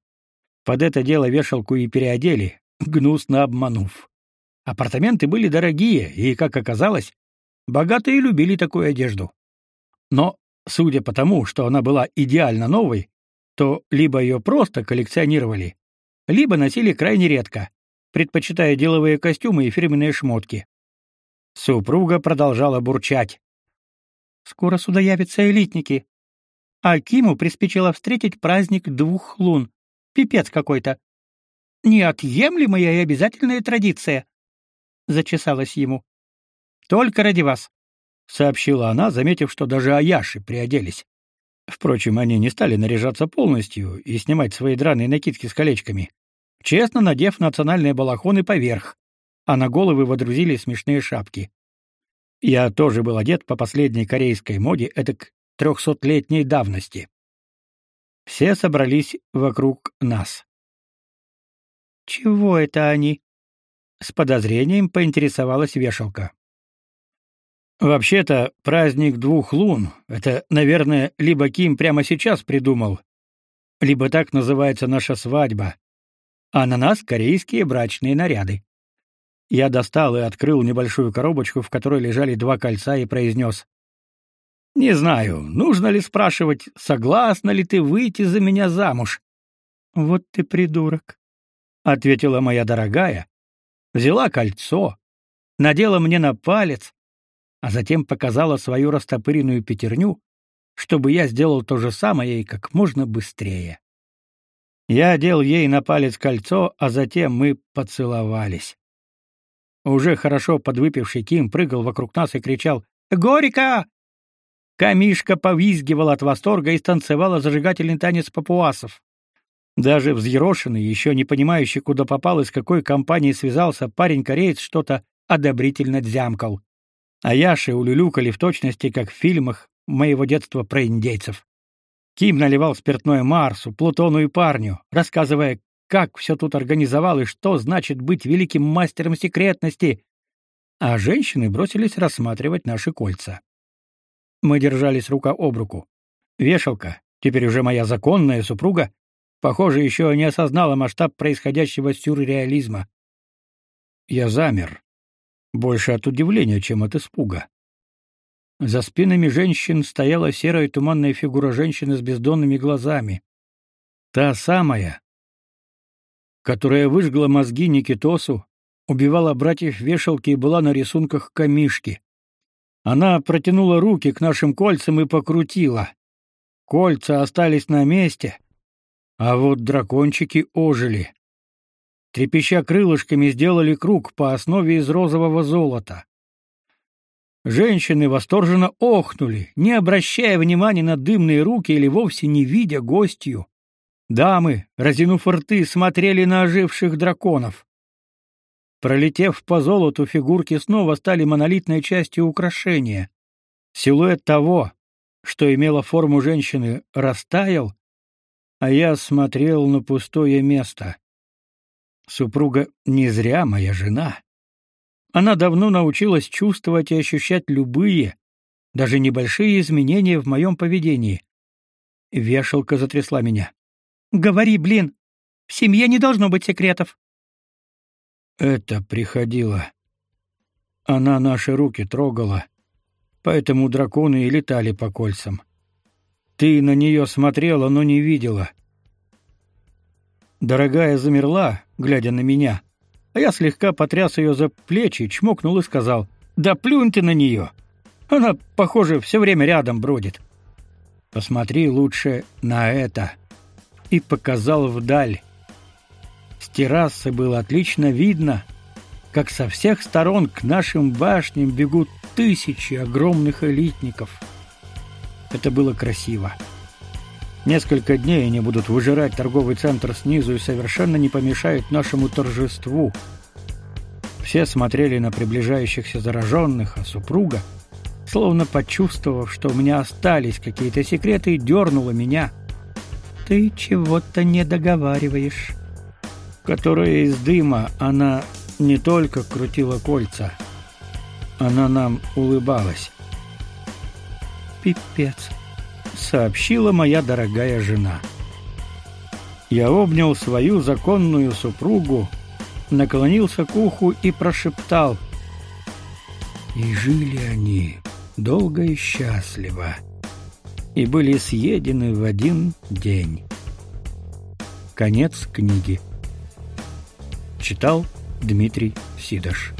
Под это дело вешалку и переодели, гнусно обманув. Апартаменты были дорогие, и, как оказалось, богатые любили такую одежду. Но Судя по тому, что она была идеально новой, то либо ее просто коллекционировали, либо носили крайне редко, предпочитая деловые костюмы и фирменные шмотки. Супруга продолжала бурчать. «Скоро сюда явятся элитники. А Киму приспичило встретить праздник двух лун. Пипец какой-то. Неотъемлемая и обязательная традиция», — зачесалась ему. «Только ради вас сообщила она, заметив, что даже аяши приоделись. Впрочем, они не стали наряжаться полностью и снимать свои драные накидки с колечками, честно надев национальные балахоны поверх, а на головы водрузили смешные шапки. Я тоже был одет по последней корейской моде, этак трехсотлетней давности. Все собрались вокруг нас. «Чего это они?» С подозрением поинтересовалась вешалка. Вообще-то, праздник двух лун — это, наверное, либо Ким прямо сейчас придумал, либо так называется наша свадьба, а на нас корейские брачные наряды. Я достал и открыл небольшую коробочку, в которой лежали два кольца, и произнес. «Не знаю, нужно ли спрашивать, согласна ли ты выйти за меня замуж?» «Вот ты придурок», — ответила моя дорогая, взяла кольцо, надела мне на палец, а затем показала свою растопыренную пятерню, чтобы я сделал то же самое и как можно быстрее. Я одел ей на палец кольцо, а затем мы поцеловались. Уже хорошо подвыпивший Ким прыгал вокруг нас и кричал «Горько!». Камишка повизгивал от восторга и станцевала зажигательный танец папуасов. Даже взъерошенный, еще не понимающий, куда попал и с какой компанией связался, парень-кореец что-то одобрительно дзямкал а Яши улюлюкали в точности, как в фильмах моего детства про индейцев. Ким наливал спиртное Марсу, Плутону и парню, рассказывая, как все тут организовал и что значит быть великим мастером секретности, а женщины бросились рассматривать наши кольца. Мы держались рука об руку. Вешалка, теперь уже моя законная супруга, похоже, еще не осознала масштаб происходящего сюрреализма. Я замер, больше от удивления, чем от испуга. За спинами женщин стояла серая туманная фигура женщины с бездонными глазами. Та самая, которая выжгла мозги Никитосу, убивала братьев вешалки и была на рисунках камишки. Она протянула руки к нашим кольцам и покрутила. Кольца остались на месте, а вот дракончики ожили трепеща крылышками, сделали круг по основе из розового золота. Женщины восторженно охнули, не обращая внимания на дымные руки или вовсе не видя гостью. Дамы, разинув рты, смотрели на оживших драконов. Пролетев по золоту, фигурки снова стали монолитной частью украшения. Силуэт того, что имело форму женщины, растаял, а я смотрел на пустое место. Супруга не зря моя жена. Она давно научилась чувствовать и ощущать любые, даже небольшие изменения в моем поведении. Вешалка затрясла меня. «Говори, блин! В семье не должно быть секретов!» Это приходило. Она наши руки трогала, поэтому драконы и летали по кольцам. Ты на нее смотрела, но не видела. Дорогая замерла, глядя на меня, а я слегка потряс ее за плечи, чмокнул и сказал, «Да плюнь ты на нее! Она, похоже, все время рядом бродит. Посмотри лучше на это!» И показал вдаль. С террасы было отлично видно, как со всех сторон к нашим башням бегут тысячи огромных элитников. Это было красиво. Несколько дней они будут выжирать торговый центр снизу и совершенно не помешают нашему торжеству. Все смотрели на приближающихся зараженных, а супруга, словно почувствовав, что у меня остались какие-то секреты, дернула меня. «Ты чего-то не договариваешь». Которая из дыма она не только крутила кольца, она нам улыбалась. «Пипец», сообщила моя дорогая жена. Я обнял свою законную супругу, наклонился к уху и прошептал: "И жили они долго и счастливо, и были съедены в один день". Конец книги. Читал Дмитрий Сидош.